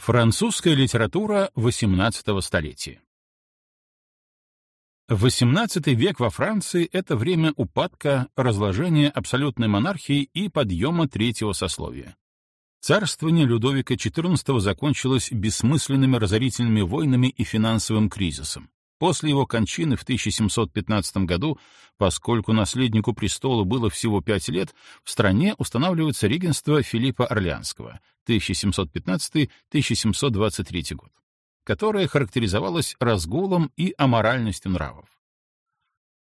Французская литература XVIII столетия XVIII век во Франции — это время упадка, разложения абсолютной монархии и подъема третьего сословия. Царствование Людовика XIV закончилось бессмысленными разорительными войнами и финансовым кризисом. После его кончины в 1715 году, поскольку наследнику престола было всего пять лет, в стране устанавливается регенство Филиппа Орлеанского 1715-1723 год, которое характеризовалось разгулом и аморальностью нравов.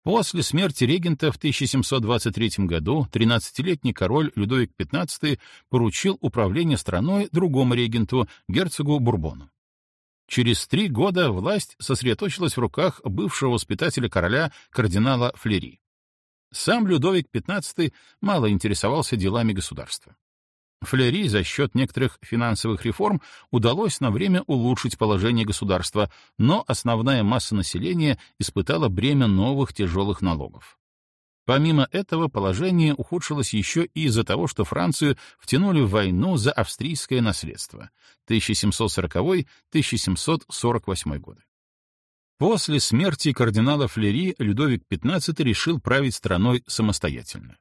После смерти регента в 1723 году 13-летний король Людовик XV поручил управление страной другому регенту, герцогу Бурбону. Через три года власть сосредоточилась в руках бывшего воспитателя короля кардинала Флери. Сам Людовик XV мало интересовался делами государства. Флери за счет некоторых финансовых реформ удалось на время улучшить положение государства, но основная масса населения испытала бремя новых тяжелых налогов. Помимо этого, положение ухудшилось еще и из-за того, что Францию втянули в войну за австрийское наследство 1740-1748 годы. После смерти кардинала Флери Людовик XV решил править страной самостоятельно.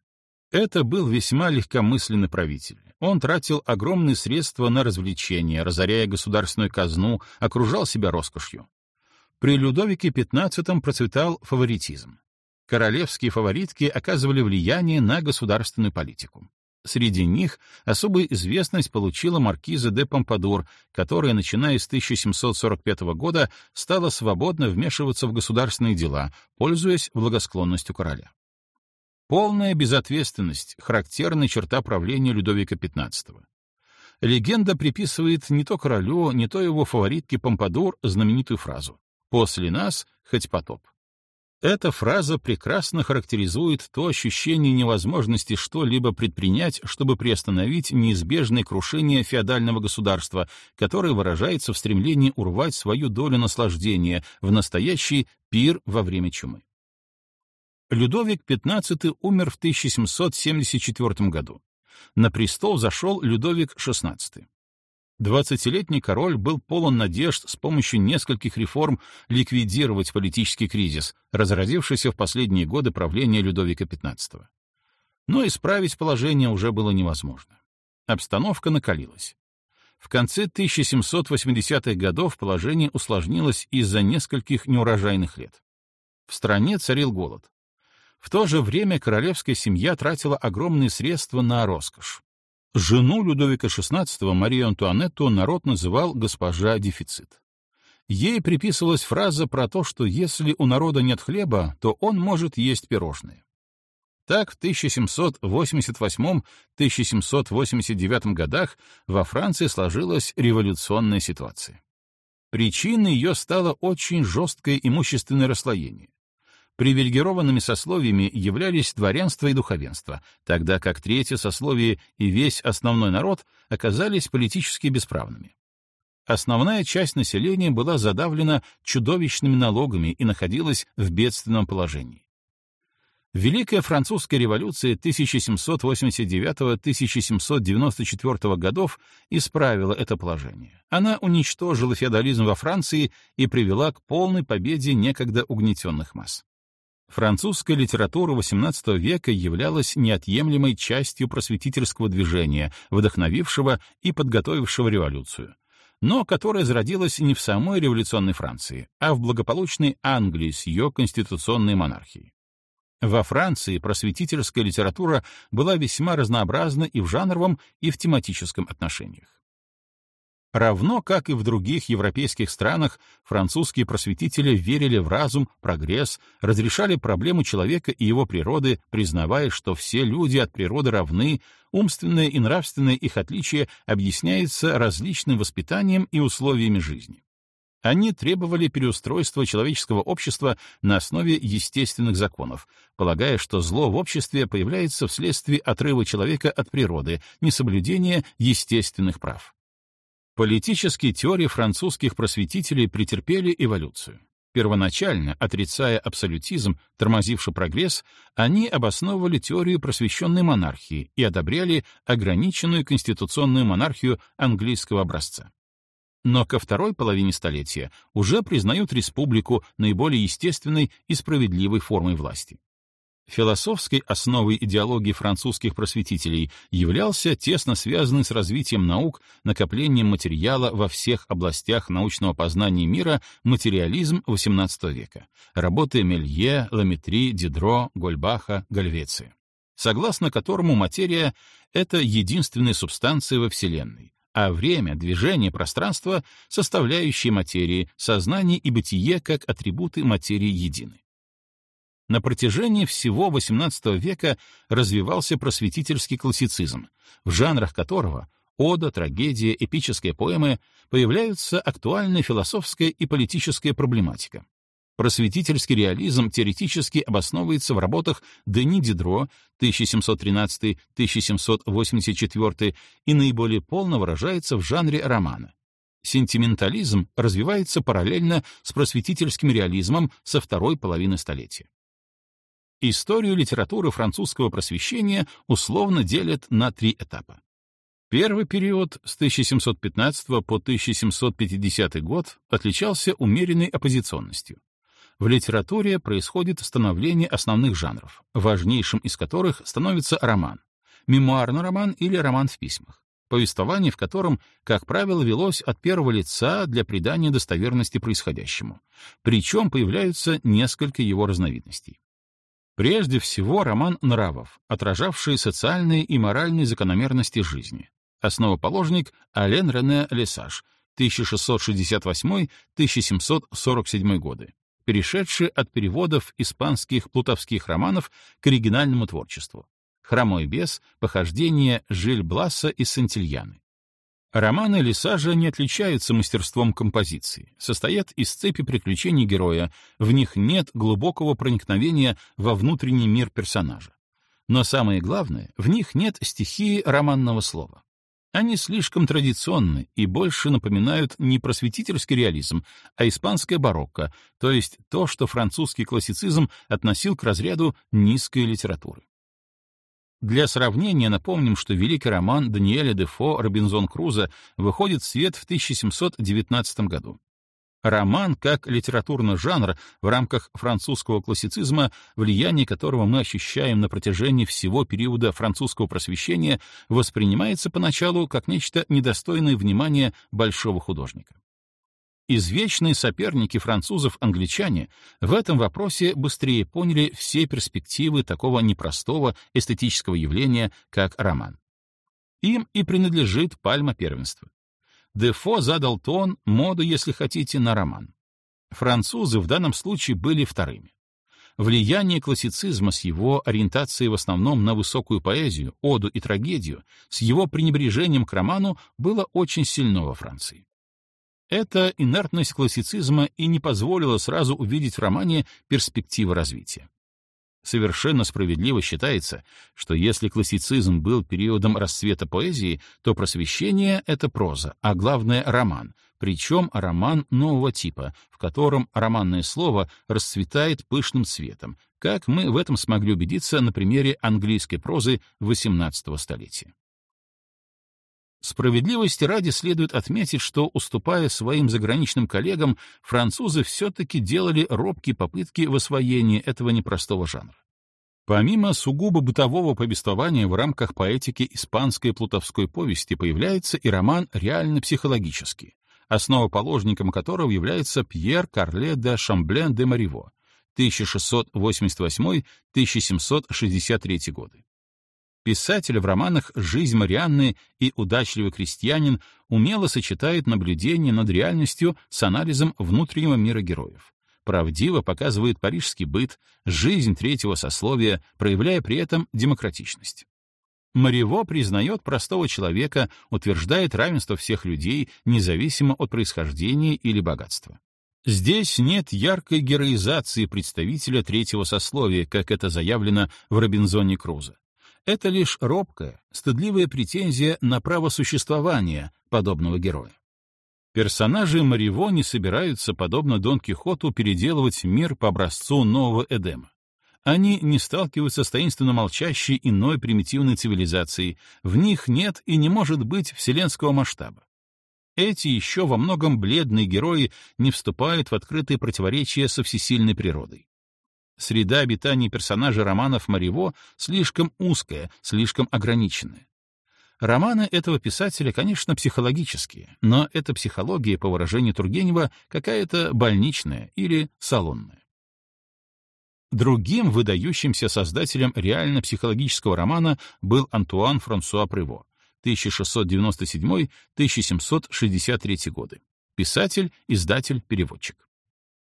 Это был весьма легкомысленный правитель. Он тратил огромные средства на развлечения, разоряя государственную казну, окружал себя роскошью. При Людовике XV процветал фаворитизм королевские фаворитки оказывали влияние на государственную политику. Среди них особую известность получила маркиза де Помпадур, которая, начиная с 1745 года, стала свободно вмешиваться в государственные дела, пользуясь благосклонностью короля. Полная безответственность — характерная черта правления Людовика XV. Легенда приписывает не то королю, не то его фаворитке Помпадур знаменитую фразу «После нас хоть потоп». Эта фраза прекрасно характеризует то ощущение невозможности что-либо предпринять, чтобы приостановить неизбежное крушение феодального государства, которое выражается в стремлении урвать свою долю наслаждения в настоящий пир во время чумы. Людовик XV умер в 1774 году. На престол зашел Людовик XVI. Двадцатилетний король был полон надежд с помощью нескольких реформ ликвидировать политический кризис, разразившийся в последние годы правления Людовика XV. Но исправить положение уже было невозможно. Обстановка накалилась. В конце 1780-х годов положение усложнилось из-за нескольких неурожайных лет. В стране царил голод. В то же время королевская семья тратила огромные средства на роскошь. Жену Людовика XVI, Марию Антуанетту, народ называл «госпожа дефицит». Ей приписывалась фраза про то, что если у народа нет хлеба, то он может есть пирожные. Так, в 1788-1789 годах во Франции сложилась революционная ситуация. Причиной ее стало очень жесткое имущественное расслоение. Привилегированными сословиями являлись дворянство и духовенство, тогда как третье сословие и весь основной народ оказались политически бесправными. Основная часть населения была задавлена чудовищными налогами и находилась в бедственном положении. Великая французская революция 1789-1794 годов исправила это положение. Она уничтожила феодализм во Франции и привела к полной победе некогда угнетенных масс. Французская литература XVIII века являлась неотъемлемой частью просветительского движения, вдохновившего и подготовившего революцию, но которая зародилась не в самой революционной Франции, а в благополучной Англии с ее конституционной монархией. Во Франции просветительская литература была весьма разнообразна и в жанровом, и в тематическом отношениях. Равно как и в других европейских странах, французские просветители верили в разум, прогресс, разрешали проблему человека и его природы, признавая, что все люди от природы равны, умственное и нравственное их отличие объясняется различным воспитанием и условиями жизни. Они требовали переустройства человеческого общества на основе естественных законов, полагая, что зло в обществе появляется вследствие отрыва человека от природы, несоблюдения естественных прав. Политические теории французских просветителей претерпели эволюцию. Первоначально, отрицая абсолютизм, тормозивший прогресс, они обосновывали теорию просвещенной монархии и одобряли ограниченную конституционную монархию английского образца. Но ко второй половине столетия уже признают республику наиболее естественной и справедливой формой власти. Философской основой идеологии французских просветителей являлся тесно связанный с развитием наук, накоплением материала во всех областях научного познания мира материализм XVIII века, работы Мелье, Ламетри, Дидро, Гольбаха, Гальвеции, согласно которому материя — это единственная субстанция во Вселенной, а время, движение, пространство — составляющие материи, сознание и бытие как атрибуты материи едины. На протяжении всего XVIII века развивался просветительский классицизм, в жанрах которого ода, трагедия, эпические поэмы появляются актуальная философская и политическая проблематика. Просветительский реализм теоретически обосновывается в работах Дени Дидро 1713-1784 и наиболее полно выражается в жанре романа. Сентиментализм развивается параллельно с просветительским реализмом со второй половины столетия. Историю литературы французского просвещения условно делят на три этапа. Первый период с 1715 по 1750 год отличался умеренной оппозиционностью. В литературе происходит становление основных жанров, важнейшим из которых становится роман, мемуарный роман или роман в письмах, повествование в котором, как правило, велось от первого лица для придания достоверности происходящему, причем появляются несколько его разновидностей. Прежде всего, роман нравов, отражавший социальные и моральные закономерности жизни. Основоположник Ален Рене Лесаж, 1668-1747 годы, перешедший от переводов испанских плутовских романов к оригинальному творчеству. «Хромой бес», «Похождение Жиль Бласса и Сантильяны». Романы Лисажа не отличаются мастерством композиции, состоят из цепи приключений героя, в них нет глубокого проникновения во внутренний мир персонажа. Но самое главное, в них нет стихии романного слова. Они слишком традиционны и больше напоминают не просветительский реализм, а испанское барокко, то есть то, что французский классицизм относил к разряду низкой литературы. Для сравнения напомним, что великий роман Даниэля Дефо «Робинзон Крузо» выходит в свет в 1719 году. Роман как литературный жанр в рамках французского классицизма, влияние которого мы ощущаем на протяжении всего периода французского просвещения, воспринимается поначалу как нечто недостойное внимания большого художника. Извечные соперники французов-англичане в этом вопросе быстрее поняли все перспективы такого непростого эстетического явления, как роман. Им и принадлежит пальма первенства. Дефо задал тон, моду, если хотите, на роман. Французы в данном случае были вторыми. Влияние классицизма с его ориентацией в основном на высокую поэзию, оду и трагедию, с его пренебрежением к роману было очень сильно во Франции. Эта инертность классицизма и не позволила сразу увидеть в романе перспективы развития. Совершенно справедливо считается, что если классицизм был периодом расцвета поэзии, то просвещение — это проза, а главное — роман, причем роман нового типа, в котором романное слово расцветает пышным цветом, как мы в этом смогли убедиться на примере английской прозы XVIII столетия. Справедливости ради следует отметить, что, уступая своим заграничным коллегам, французы все-таки делали робкие попытки в освоении этого непростого жанра. Помимо сугубо бытового повествования в рамках поэтики испанской плутовской повести появляется и роман реально-психологический, основоположником которого является Пьер Карле де Шамблен де Мариво 1688-1763 годы. Писатель в романах «Жизнь Марианны» и «Удачливый крестьянин» умело сочетает наблюдение над реальностью с анализом внутреннего мира героев. Правдиво показывает парижский быт, жизнь третьего сословия, проявляя при этом демократичность. Марево признает простого человека, утверждает равенство всех людей, независимо от происхождения или богатства. Здесь нет яркой героизации представителя третьего сословия, как это заявлено в Робинзоне Крузо это лишь робкая, стыдливая претензия на право существования подобного героя. Персонажи Мариво не собираются, подобно Дон Кихоту, переделывать мир по образцу нового Эдема. Они не сталкиваются с таинственно молчащей иной примитивной цивилизацией, в них нет и не может быть вселенского масштаба. Эти еще во многом бледные герои не вступают в открытые противоречия со всесильной природой. Среда обитания персонажей романов Марево слишком узкая, слишком ограниченная. Романы этого писателя, конечно, психологические, но эта психология, по выражению Тургенева, какая-то больничная или салонная. Другим выдающимся создателем реально-психологического романа был Антуан Франсуа Приво, 1697-1763 годы. Писатель, издатель, переводчик.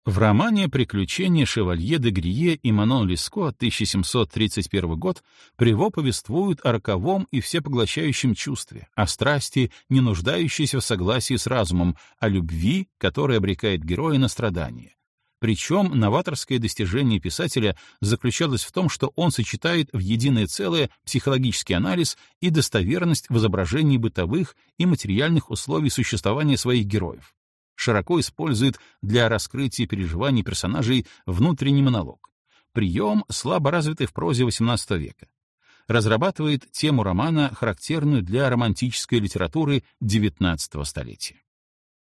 В романе «Приключения шевалье де Грие» и Манон Леско 1731 год Приво повествуют о роковом и всепоглощающем чувстве, о страсти, не нуждающейся в согласии с разумом, о любви, которая обрекает героя на страдания. Причем новаторское достижение писателя заключалось в том, что он сочетает в единое целое психологический анализ и достоверность в изображении бытовых и материальных условий существования своих героев широко использует для раскрытия переживаний персонажей внутренний монолог. Прием, слабо развитый в прозе XVIII века. Разрабатывает тему романа, характерную для романтической литературы XIX столетия.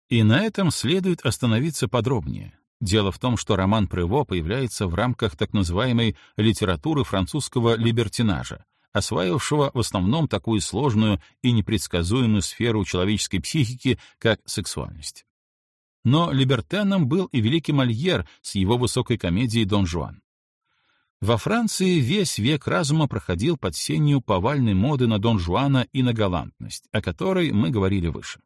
И на этом следует остановиться подробнее. Дело в том, что роман Прево появляется в рамках так называемой литературы французского либертинажа, осваивавшего в основном такую сложную и непредсказуемую сферу человеческой психики, как сексуальность. Но либертеном был и великий Мольер с его высокой комедией «Дон Жуан». Во Франции весь век разума проходил под сенью повальной моды на Дон Жуана и на галантность, о которой мы говорили выше.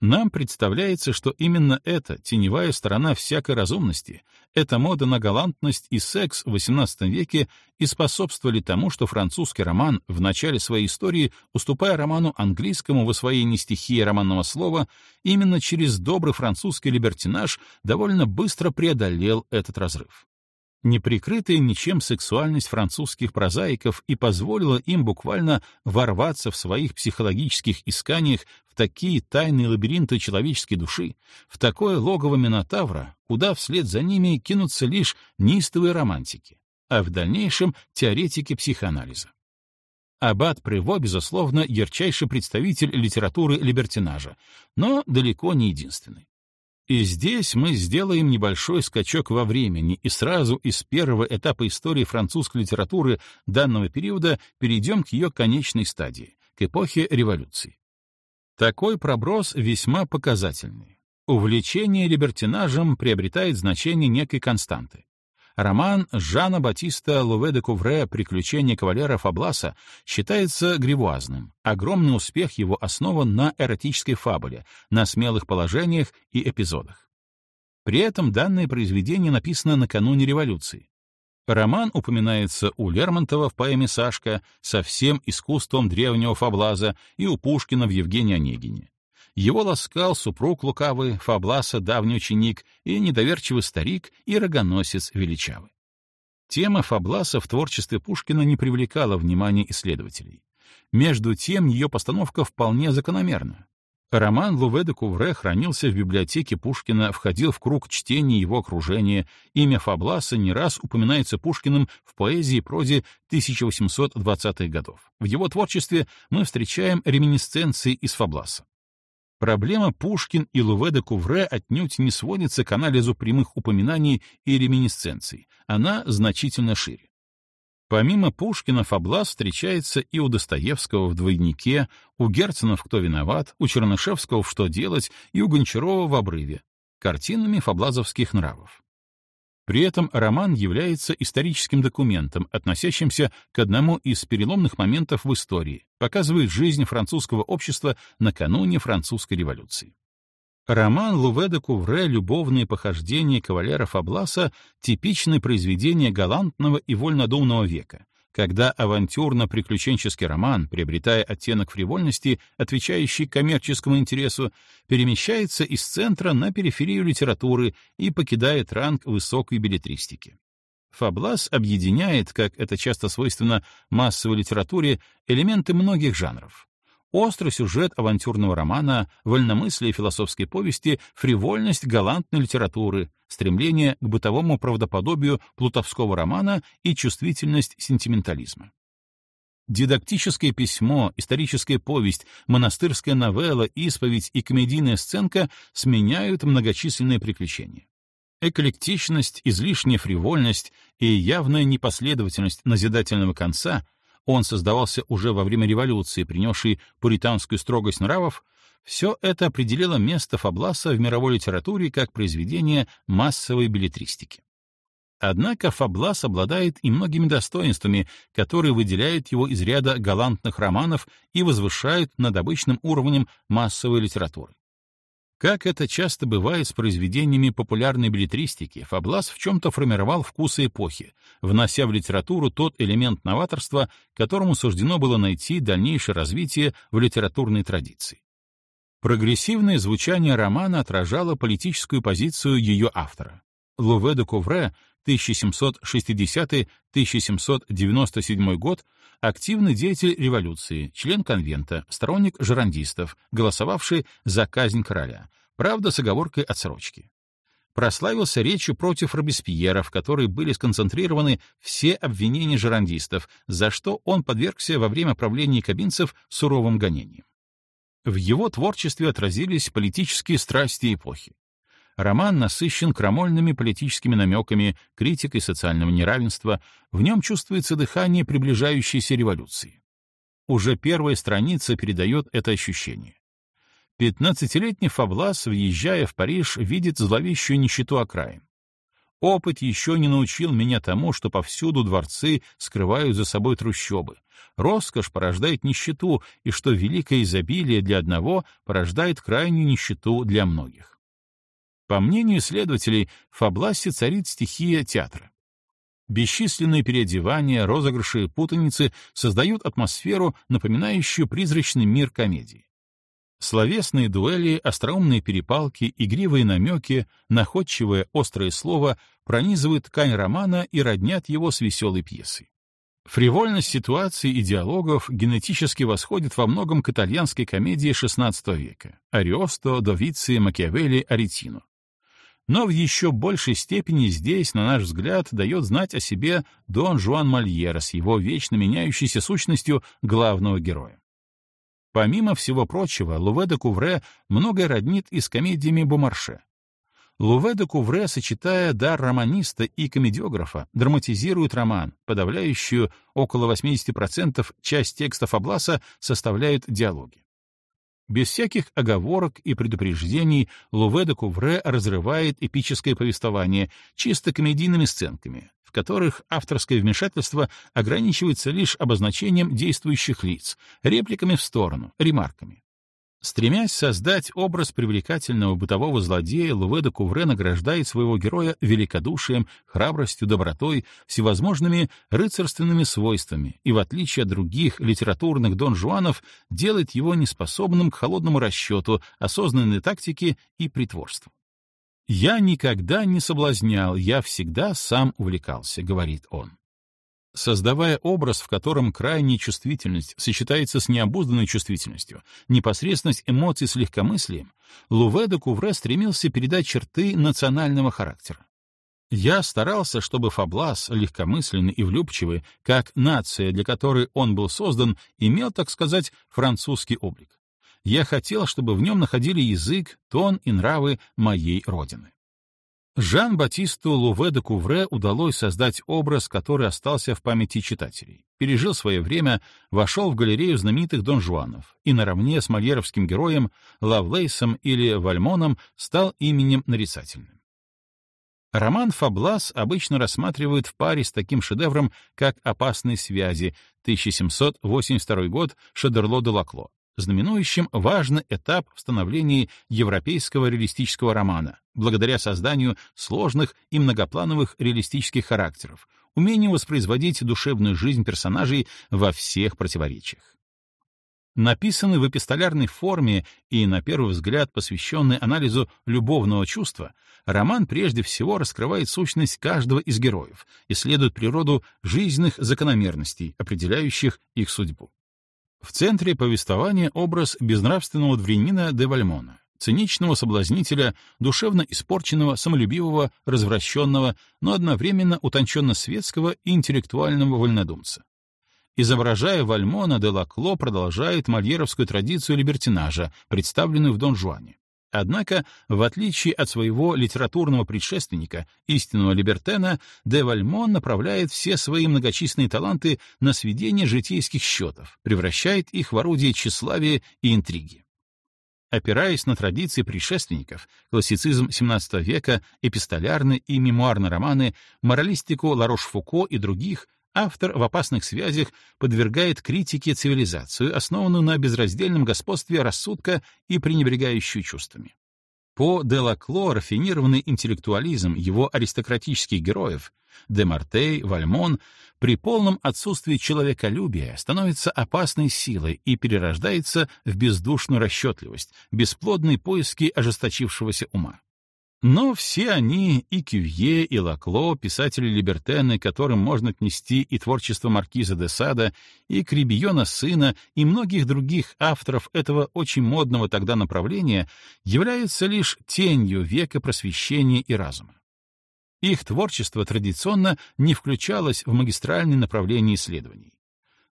Нам представляется, что именно эта теневая сторона всякой разумности, эта мода на галантность и секс в XVIII веке и способствовали тому, что французский роман в начале своей истории, уступая роману английскому в освоении стихии романного слова, именно через добрый французский либертинаж довольно быстро преодолел этот разрыв неприкрытая ничем сексуальность французских прозаиков и позволила им буквально ворваться в своих психологических исканиях в такие тайные лабиринты человеческой души, в такое логово Минотавра, куда вслед за ними кинутся лишь неистовые романтики, а в дальнейшем теоретики психоанализа. Аббат Прево, безусловно, ярчайший представитель литературы либертинажа, но далеко не единственный. И здесь мы сделаем небольшой скачок во времени и сразу из первого этапа истории французской литературы данного периода перейдем к ее конечной стадии, к эпохе революции. Такой проброс весьма показательный. Увлечение либертинажем приобретает значение некой константы. Роман Жана Батиста Луве де Кувре «Приключения кавалера Фабласа» считается гривуазным. Огромный успех его основан на эротической фабуле, на смелых положениях и эпизодах. При этом данное произведение написано накануне революции. Роман упоминается у Лермонтова в поэме «Сашка» со всем искусством древнего фаблаза и у Пушкина в Евгении Онегине. Его ласкал супруг лукавый, Фабласа давний ученик и недоверчивый старик и рогоносец величавый. Тема Фабласа в творчестве Пушкина не привлекала внимания исследователей. Между тем, ее постановка вполне закономерна. Роман Луве де Кувре хранился в библиотеке Пушкина, входил в круг чтения его окружения. Имя Фабласа не раз упоминается Пушкиным в поэзии и прозе 1820-х годов. В его творчестве мы встречаем реминисценции из Фабласа. Проблема Пушкин и Луве де Кувре отнюдь не сводится к анализу прямых упоминаний и реминисценций, она значительно шире. Помимо Пушкина Фаблас встречается и у Достоевского в «Двойнике», у Герцена в «Кто виноват», у Чернышевского в «Что делать» и у Гончарова в «Обрыве» картинами фаблазовских нравов. При этом роман является историческим документом, относящимся к одному из переломных моментов в истории, показывает жизнь французского общества накануне французской революции. Роман Луве де Кувре «Любовные похождения кавалера Фабласа» — типичное произведение галантного и вольнодумного века, когда авантюрно-приключенческий роман, приобретая оттенок фривольности, отвечающий коммерческому интересу, перемещается из центра на периферию литературы и покидает ранг высокой билетристики. Фаблас объединяет, как это часто свойственно массовой литературе, элементы многих жанров острый сюжет авантюрного романа, вольномыслие философской повести, фривольность галантной литературы, стремление к бытовому правдоподобию плутовского романа и чувствительность сентиментализма. Дидактическое письмо, историческая повесть, монастырская новелла, исповедь и комедийная сценка сменяют многочисленные приключения. Эклектичность, излишняя фривольность и явная непоследовательность назидательного конца он создавался уже во время революции, принесшей пуританскую строгость нравов, все это определило место Фабласа в мировой литературе как произведение массовой билетристики. Однако Фаблас обладает и многими достоинствами, которые выделяют его из ряда галантных романов и возвышают над обычным уровнем массовой литературы. Как это часто бывает с произведениями популярной билетристики, Фаблас в чем-то формировал вкусы эпохи, внося в литературу тот элемент новаторства, которому суждено было найти дальнейшее развитие в литературной традиции. Прогрессивное звучание романа отражало политическую позицию ее автора. Луве де Ковре 1760-1797 год, активный деятель революции, член конвента, сторонник жерандистов, голосовавший за казнь короля, правда, с оговоркой отсрочки. Прославился речью против Робеспьера, в которой были сконцентрированы все обвинения жерандистов, за что он подвергся во время правления кабинцев суровым гонениям. В его творчестве отразились политические страсти эпохи. Роман насыщен крамольными политическими намеками, критикой социального неравенства, в нем чувствуется дыхание приближающейся революции. Уже первая страница передает это ощущение. Пятнадцатилетний Фаблас, въезжая в Париж, видит зловещую нищету окраин. Опыт еще не научил меня тому, что повсюду дворцы скрывают за собой трущобы. Роскошь порождает нищету, и что великое изобилие для одного порождает крайнюю нищету для многих. По мнению исследователей, в Фабласе царит стихия театра. Бесчисленные переодевания, розыгрыши и путаницы создают атмосферу, напоминающую призрачный мир комедии. Словесные дуэли, остроумные перепалки, игривые намеки, находчивое острое слово пронизывают ткань романа и роднят его с веселой пьесой. Фривольность ситуаций и диалогов генетически восходит во многом к итальянской комедии XVI века — Ариосто, Довици, Макиавелли, Аретино но в еще большей степени здесь, на наш взгляд, дает знать о себе Дон Жуан Мольера с его вечно меняющейся сущностью главного героя. Помимо всего прочего, Луве де Кувре многое роднит и с комедиями Бомарше. Луве де Кувре, сочетая дар романиста и комедиографа, драматизирует роман, подавляющую около 80% часть текстов Абласа составляют диалоги. Без всяких оговорок и предупреждений Луве де Кувре разрывает эпическое повествование чисто комедийными сценками, в которых авторское вмешательство ограничивается лишь обозначением действующих лиц, репликами в сторону, ремарками. Стремясь создать образ привлекательного бытового злодея, Луве де Кувре награждает своего героя великодушием, храбростью, добротой, всевозможными рыцарственными свойствами и, в отличие от других литературных Дон Жуанов, делает его неспособным к холодному расчету, осознанной тактике и притворству. «Я никогда не соблазнял, я всегда сам увлекался», — говорит он. Создавая образ, в котором крайняя чувствительность сочетается с необузданной чувствительностью, непосредственность эмоций с легкомыслием, Луве де Кувре стремился передать черты национального характера. Я старался, чтобы Фаблас, легкомысленный и влюбчивый, как нация, для которой он был создан, имел, так сказать, французский облик. Я хотел, чтобы в нем находили язык, тон и нравы моей родины. Жан-Батисту Луве де Кувре удалось создать образ, который остался в памяти читателей, пережил свое время, вошел в галерею знаменитых Дон Жуанов и наравне с мольеровским героем Лавлейсом или Вальмоном стал именем нарицательным. Роман «Фаблас» обычно рассматривают в паре с таким шедевром, как «Опасные связи» 1782 год Шадерло де Лакло, знаменующим важный этап в становлении европейского реалистического романа, благодаря созданию сложных и многоплановых реалистических характеров, умению воспроизводить душевную жизнь персонажей во всех противоречиях. Написанный в эпистолярной форме и, на первый взгляд, посвященный анализу любовного чувства, роман прежде всего раскрывает сущность каждого из героев, исследует природу жизненных закономерностей, определяющих их судьбу. В центре повествования образ безнравственного дворянина де Вальмона, циничного соблазнителя, душевно испорченного, самолюбивого, развращенного, но одновременно утонченно светского и интеллектуального вольнодумца. изображая Вальмона, де Лакло продолжает мольеровскую традицию либертинажа, представленную в Дон Жуане. Однако, в отличие от своего литературного предшественника, истинного либертена, де Вальмон направляет все свои многочисленные таланты на сведение житейских счетов, превращает их в орудие тщеславия и интриги. Опираясь на традиции предшественников, классицизм XVII века, эпистолярные и мемуарные романы, моралистику Ларош-Фуко и других, автор в опасных связях подвергает критике цивилизацию, основанную на безраздельном господстве рассудка и пренебрегающую чувствами. По Делакло рафинированный интеллектуализм его аристократических героев Демартей, Вальмон при полном отсутствии человеколюбия становится опасной силой и перерождается в бездушную расчетливость, бесплодные поиски ожесточившегося ума. Но все они, и Кювье, и Лакло, писатели-либертены, которым можно отнести и творчество маркиза де Сада, и Крибиона сына, и многих других авторов этого очень модного тогда направления, являются лишь тенью века просвещения и разума. Их творчество традиционно не включалось в магистральные направления исследований.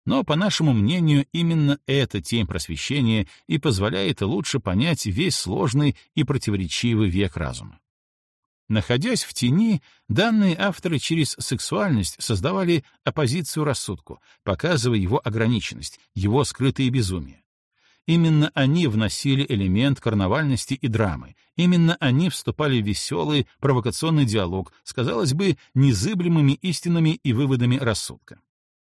Но, по нашему мнению, именно эта тень просвещения и позволяет лучше понять весь сложный и противоречивый век разума. Находясь в тени, данные авторы через сексуальность создавали оппозицию рассудку, показывая его ограниченность, его скрытые безумия. Именно они вносили элемент карнавальности и драмы, именно они вступали в веселый, провокационный диалог с, казалось бы, незыблемыми истинами и выводами рассудка.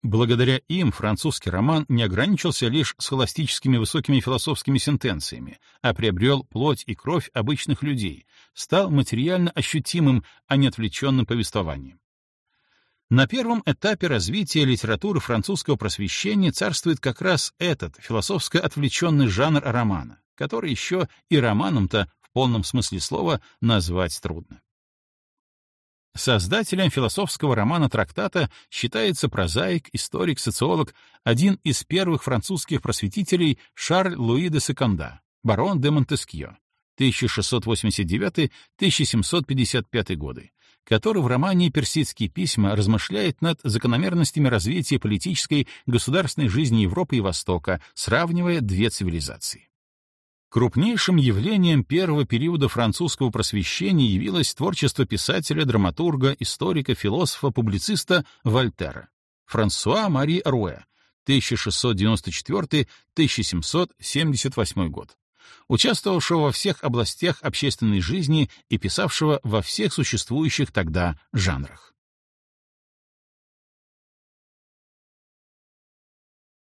Благодаря им французский роман не ограничился лишь схоластическими высокими философскими сентенциями, а приобрел плоть и кровь обычных людей, стал материально ощутимым, а не отвлеченным повествованием. На первом этапе развития литературы французского просвещения царствует как раз этот философско отвлеченный жанр романа, который еще и романом-то в полном смысле слова назвать трудно. Создателем философского романа-трактата считается прозаик, историк, социолог, один из первых французских просветителей Шарль Луи де Секонда, барон де Монтескьё, 1689-1755 годы, который в романе «Персидские письма» размышляет над закономерностями развития политической, государственной жизни Европы и Востока, сравнивая две цивилизации. Крупнейшим явлением первого периода французского просвещения явилось творчество писателя, драматурга, историка, философа, публициста Вольтера, Франсуа Мари Руэ, 1694-1778 год, участвовавшего во всех областях общественной жизни и писавшего во всех существующих тогда жанрах.